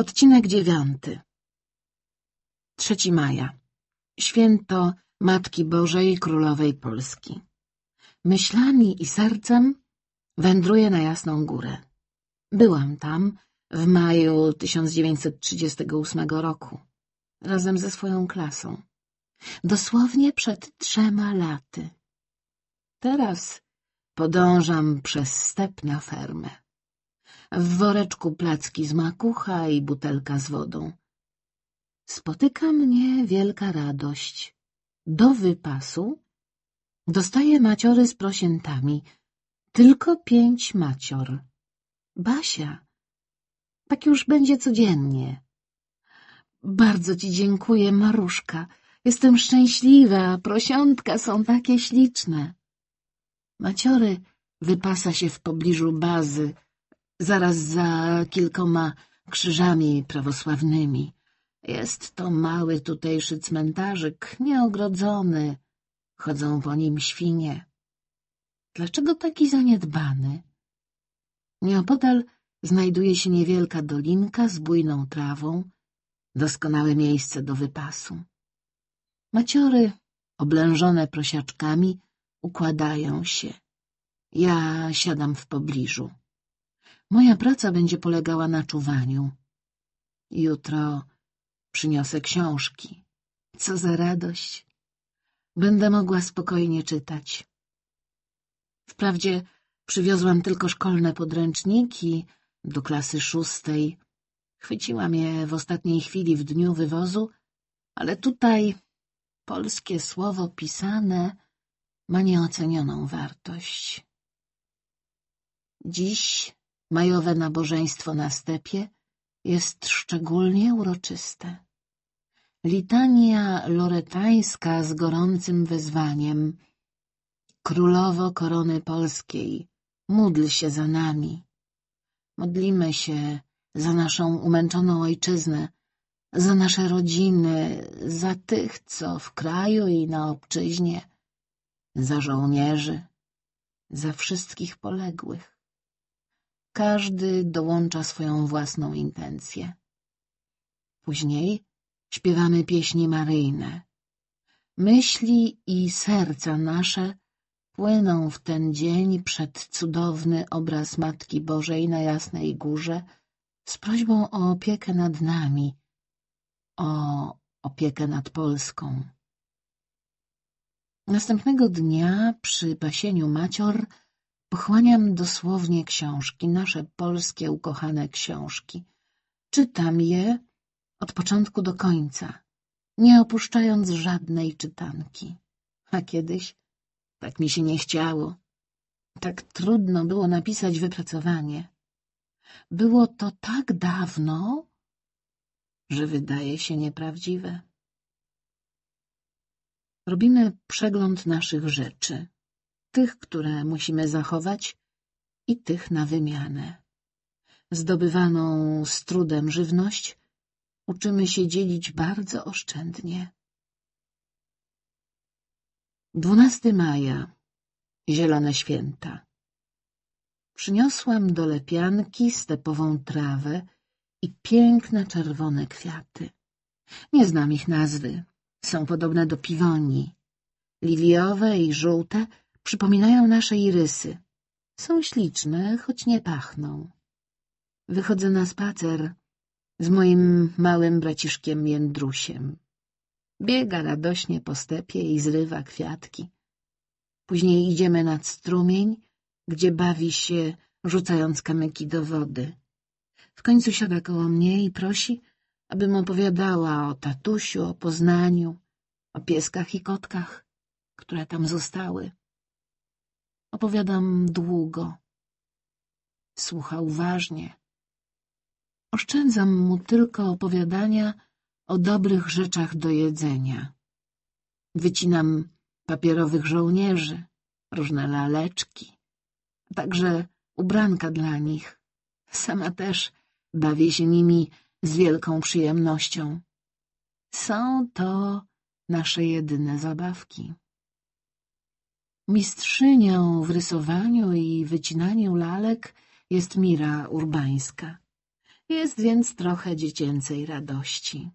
Odcinek dziewiąty 3 maja Święto Matki Bożej Królowej Polski Myślami i sercem wędruję na Jasną Górę. Byłam tam w maju 1938 roku, razem ze swoją klasą. Dosłownie przed trzema laty. Teraz podążam przez step na fermę. W woreczku placki z makucha i butelka z wodą. Spotyka mnie wielka radość. Do wypasu dostaję maciory z prosiętami. Tylko pięć macior. Basia, tak już będzie codziennie. Bardzo ci dziękuję, Maruszka. Jestem szczęśliwa, prosiątka są takie śliczne. Maciory wypasa się w pobliżu bazy, zaraz za kilkoma krzyżami prawosławnymi. Jest to mały tutejszy cmentarzyk, nieogrodzony. Chodzą po nim świnie. Dlaczego taki zaniedbany? Nieopodal znajduje się niewielka dolinka z bujną trawą, doskonałe miejsce do wypasu. Maciory, oblężone prosiaczkami, układają się. Ja siadam w pobliżu. Moja praca będzie polegała na czuwaniu. Jutro przyniosę książki. Co za radość! Będę mogła spokojnie czytać. Wprawdzie przywiozłam tylko szkolne podręczniki do klasy szóstej. Chwyciłam je w ostatniej chwili w dniu wywozu, ale tutaj polskie słowo pisane ma nieocenioną wartość. Dziś majowe nabożeństwo na stepie jest szczególnie uroczyste. Litania loretańska z gorącym wezwaniem Królowo korony polskiej, módl się za nami. Modlimy się za naszą umęczoną ojczyznę, za nasze rodziny, za tych, co w kraju i na obczyźnie, za żołnierzy, za wszystkich poległych. Każdy dołącza swoją własną intencję. Później śpiewamy pieśni maryjne. Myśli i serca nasze płyną w ten dzień przed cudowny obraz Matki Bożej na Jasnej Górze z prośbą o opiekę nad nami, o opiekę nad Polską. Następnego dnia przy pasieniu macior pochłaniam dosłownie książki, nasze polskie ukochane książki. Czytam je od początku do końca, nie opuszczając żadnej czytanki. A kiedyś tak mi się nie chciało. Tak trudno było napisać wypracowanie. Było to tak dawno, że wydaje się nieprawdziwe. Robimy przegląd naszych rzeczy, tych, które musimy zachować i tych na wymianę. Zdobywaną z trudem żywność uczymy się dzielić bardzo oszczędnie. 12 maja Zielone święta Przyniosłam do lepianki stepową trawę i piękne czerwone kwiaty. Nie znam ich nazwy, są podobne do piwoni. Liliowe i żółte przypominają nasze irysy. Są śliczne, choć nie pachną. Wychodzę na spacer z moim małym braciszkiem Jędrusiem. Biega radośnie po stepie i zrywa kwiatki. Później idziemy nad strumień, gdzie bawi się, rzucając kamyki do wody. W końcu siada koło mnie i prosi, abym opowiadała o tatusiu, o Poznaniu, o pieskach i kotkach, które tam zostały. Opowiadam długo. Słucha uważnie. Oszczędzam mu tylko opowiadania o dobrych rzeczach do jedzenia. Wycinam papierowych żołnierzy, różne laleczki, a także ubranka dla nich. Sama też bawię się nimi z wielką przyjemnością. Są to nasze jedyne zabawki. Mistrzynią w rysowaniu i wycinaniu lalek jest Mira Urbańska. Jest więc trochę dziecięcej radości.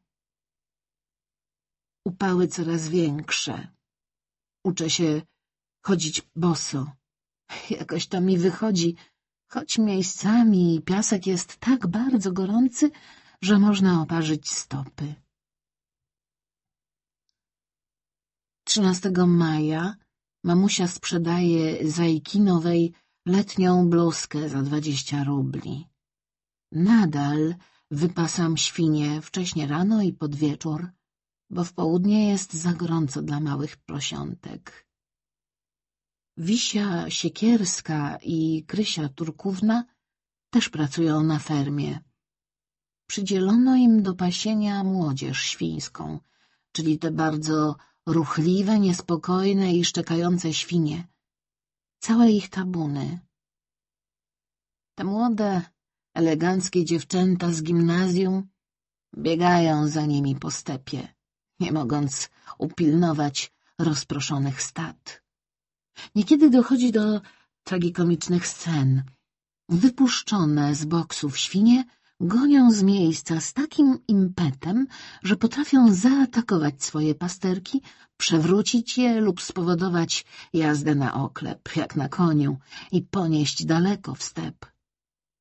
Upały coraz większe. Uczę się chodzić boso. Jakoś to mi wychodzi, choć miejscami piasek jest tak bardzo gorący, że można oparzyć stopy. 13 maja mamusia sprzedaje Zajkinowej letnią bluzkę za dwadzieścia rubli. Nadal wypasam świnie wcześnie rano i pod wieczór, bo w południe jest za gorąco dla małych prosiątek. Wisia Siekierska i Krysia Turkówna też pracują na fermie. Przydzielono im do pasienia młodzież świńską, czyli te bardzo ruchliwe, niespokojne i szczekające świnie. Całe ich tabuny. Te młode, eleganckie dziewczęta z gimnazjum biegają za nimi po stepie, nie mogąc upilnować rozproszonych stad. Niekiedy dochodzi do tragikomicznych scen. Wypuszczone z boksów świnie gonią z miejsca z takim impetem, że potrafią zaatakować swoje pasterki, przewrócić je lub spowodować jazdę na oklep, jak na koniu, i ponieść daleko w step.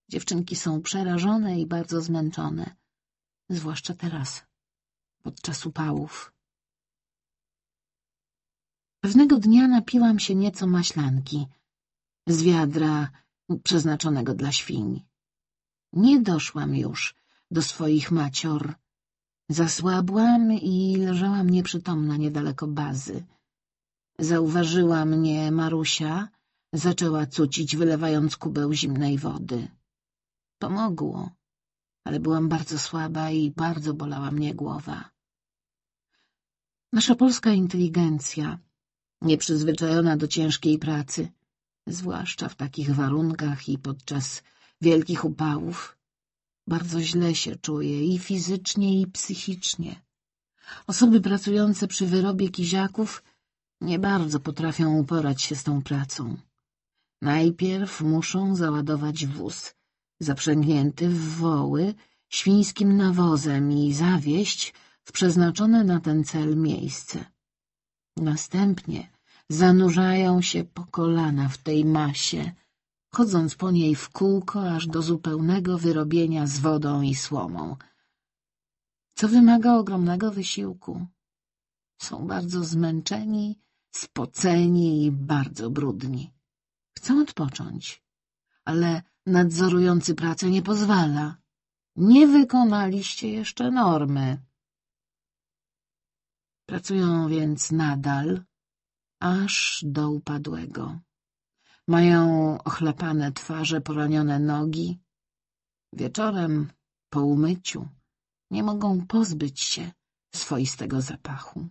Dziewczynki są przerażone i bardzo zmęczone, zwłaszcza teraz, podczas upałów. Pewnego dnia napiłam się nieco maślanki z wiadra przeznaczonego dla świń. Nie doszłam już do swoich macior. Zasłabłam i leżałam nieprzytomna niedaleko bazy. Zauważyła mnie Marusia, zaczęła cucić, wylewając kubeł zimnej wody. Pomogło, ale byłam bardzo słaba i bardzo bolała mnie głowa. Nasza polska inteligencja, nieprzyzwyczajona do ciężkiej pracy, zwłaszcza w takich warunkach i podczas wielkich upałów, bardzo źle się czuje i fizycznie, i psychicznie. Osoby pracujące przy wyrobie kiziaków nie bardzo potrafią uporać się z tą pracą. Najpierw muszą załadować wóz, zaprzęgnięty w woły, świńskim nawozem i zawieść w przeznaczone na ten cel miejsce. Następnie zanurzają się po kolana w tej masie, chodząc po niej w kółko aż do zupełnego wyrobienia z wodą i słomą, co wymaga ogromnego wysiłku. Są bardzo zmęczeni, spoceni i bardzo brudni. Chcą odpocząć, ale nadzorujący pracę nie pozwala. Nie wykonaliście jeszcze normy. Pracują więc nadal, aż do upadłego. Mają ochlapane twarze, poranione nogi. Wieczorem, po umyciu, nie mogą pozbyć się swoistego zapachu.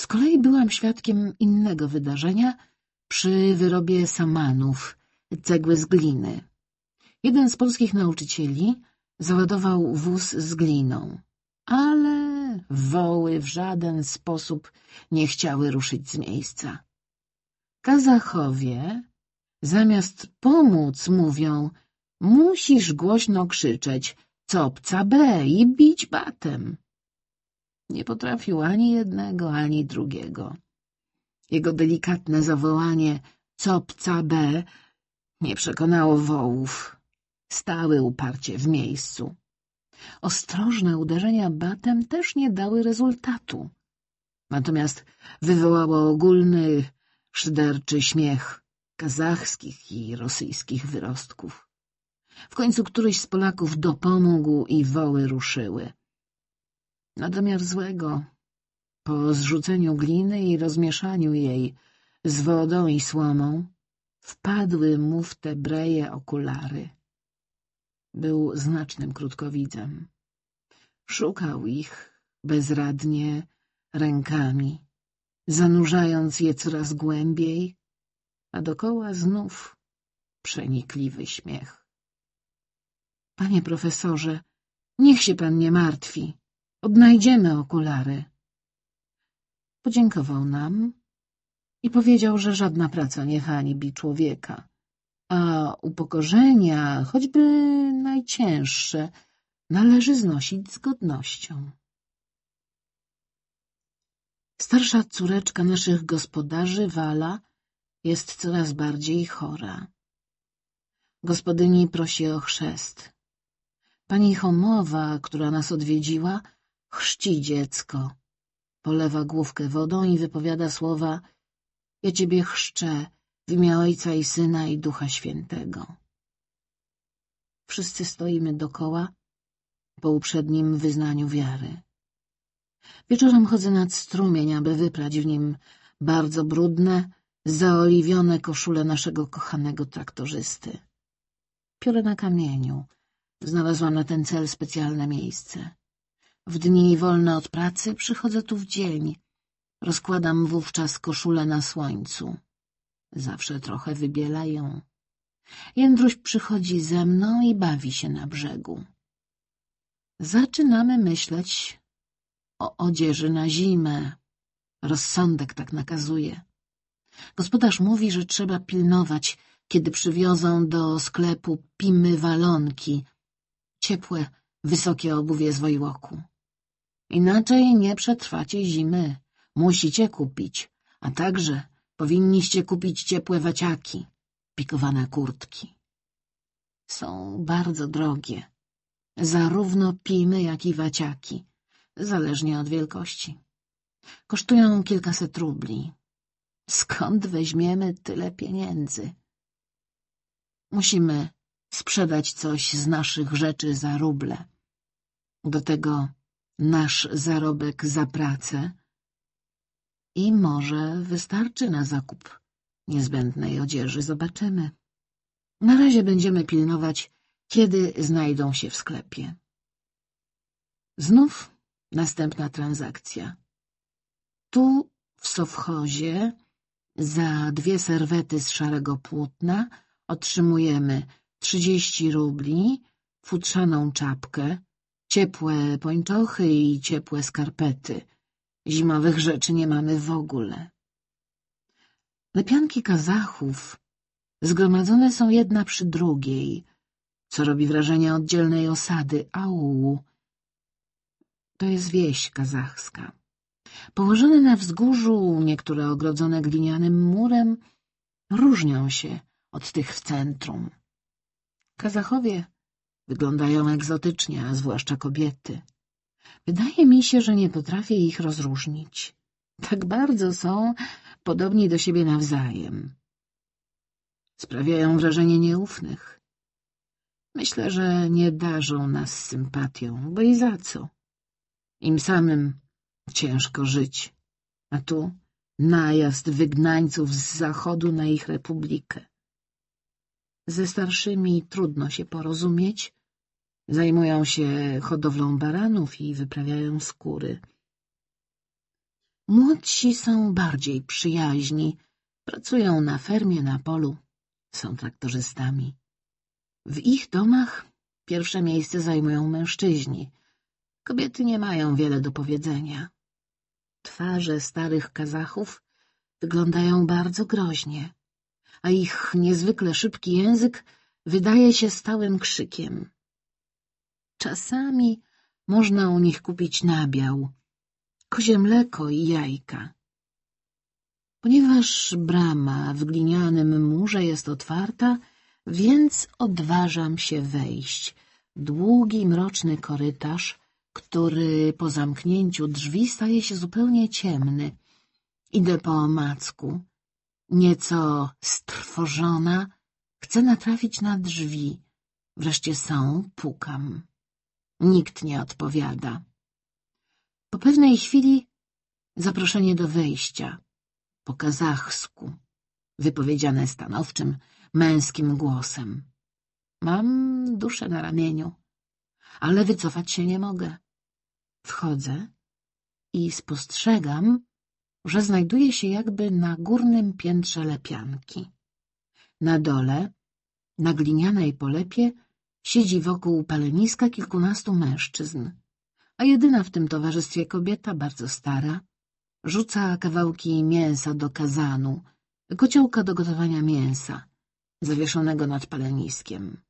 Z kolei byłam świadkiem innego wydarzenia przy wyrobie samanów, cegły z gliny. Jeden z polskich nauczycieli załadował wóz z gliną, ale woły w żaden sposób nie chciały ruszyć z miejsca. Kazachowie, zamiast pomóc, mówią — musisz głośno krzyczeć — copca B i bić batem. Nie potrafił ani jednego, ani drugiego. Jego delikatne zawołanie — copca B nie przekonało wołów. Stały uparcie w miejscu. Ostrożne uderzenia batem też nie dały rezultatu. Natomiast wywołało ogólny, szyderczy śmiech kazachskich i rosyjskich wyrostków. W końcu któryś z Polaków dopomógł i woły ruszyły. Na domiar złego, po zrzuceniu gliny i rozmieszaniu jej z wodą i słomą, wpadły mu w te breje okulary. Był znacznym krótkowidzem. Szukał ich bezradnie rękami, zanurzając je coraz głębiej, a dokoła znów przenikliwy śmiech. — Panie profesorze, niech się pan nie martwi. Odnajdziemy okulary. Podziękował nam i powiedział, że żadna praca nie hańbi człowieka, a upokorzenia, choćby najcięższe, należy znosić z godnością. Starsza córeczka naszych gospodarzy, Wala, jest coraz bardziej chora. Gospodyni prosi o chrzest. Pani Homowa, która nas odwiedziła, chrzci dziecko. Polewa główkę wodą i wypowiada słowa — ja ciebie chrzczę w imię Ojca i Syna i Ducha Świętego. Wszyscy stoimy dokoła po uprzednim wyznaniu wiary. Wieczorem chodzę nad strumień, aby wyprać w nim bardzo brudne, zaoliwione koszule naszego kochanego traktorzysty. Piorę na kamieniu. Znalazłam na ten cel specjalne miejsce. W dni wolne od pracy przychodzę tu w dzień. Rozkładam wówczas koszulę na słońcu. Zawsze trochę wybiela ją. Jędruś przychodzi ze mną i bawi się na brzegu. Zaczynamy myśleć o odzieży na zimę. Rozsądek tak nakazuje. Gospodarz mówi, że trzeba pilnować, kiedy przywiozą do sklepu pimy walonki, ciepłe, wysokie obuwie z wojłoku. Inaczej nie przetrwacie zimy. Musicie kupić, a także powinniście kupić ciepłe waciaki, pikowane kurtki. Są bardzo drogie, zarówno pimy, jak i waciaki, zależnie od wielkości. Kosztują kilkaset rubli. Skąd weźmiemy tyle pieniędzy? Musimy sprzedać coś z naszych rzeczy za ruble. Do tego nasz zarobek za pracę i może wystarczy na zakup niezbędnej odzieży. Zobaczymy. Na razie będziemy pilnować, kiedy znajdą się w sklepie. Znów następna transakcja. Tu w sowchozie za dwie serwety z szarego płótna otrzymujemy trzydzieści rubli, futrzaną czapkę, ciepłe pończochy i ciepłe skarpety. Zimowych rzeczy nie mamy w ogóle. Lepianki Kazachów zgromadzone są jedna przy drugiej, co robi wrażenie oddzielnej osady Auu. To jest wieś kazachska. Położone na wzgórzu, niektóre ogrodzone glinianym murem, różnią się od tych w centrum. Kazachowie wyglądają egzotycznie, a zwłaszcza kobiety. Wydaje mi się, że nie potrafię ich rozróżnić. Tak bardzo są podobni do siebie nawzajem. Sprawiają wrażenie nieufnych. Myślę, że nie darzą nas sympatią, bo i za co? Im samym ciężko żyć, a tu najazd wygnańców z zachodu na ich republikę. Ze starszymi trudno się porozumieć, zajmują się hodowlą baranów i wyprawiają skóry. Młodsi są bardziej przyjaźni, pracują na fermie, na polu, są traktorzystami. W ich domach pierwsze miejsce zajmują mężczyźni. Kobiety nie mają wiele do powiedzenia. Twarze starych Kazachów wyglądają bardzo groźnie, a ich niezwykle szybki język wydaje się stałym krzykiem. Czasami można u nich kupić nabiał, kozie mleko i jajka. Ponieważ brama w glinianym murze jest otwarta, więc odważam się wejść. Długi, mroczny korytarz, który po zamknięciu drzwi staje się zupełnie ciemny. Idę po omacku. Nieco strwożona, chcę natrafić na drzwi. Wreszcie są, pukam. Nikt nie odpowiada. Po pewnej chwili zaproszenie do wejścia, po kazachsku, wypowiedziane stanowczym, męskim głosem. Mam duszę na ramieniu, ale wycofać się nie mogę. Wchodzę i spostrzegam, że znajduje się jakby na górnym piętrze lepianki. Na dole, na glinianej polepie, siedzi wokół paleniska kilkunastu mężczyzn, a jedyna w tym towarzystwie kobieta, bardzo stara, rzuca kawałki mięsa do kazanu, kociołka do gotowania mięsa, zawieszonego nad paleniskiem.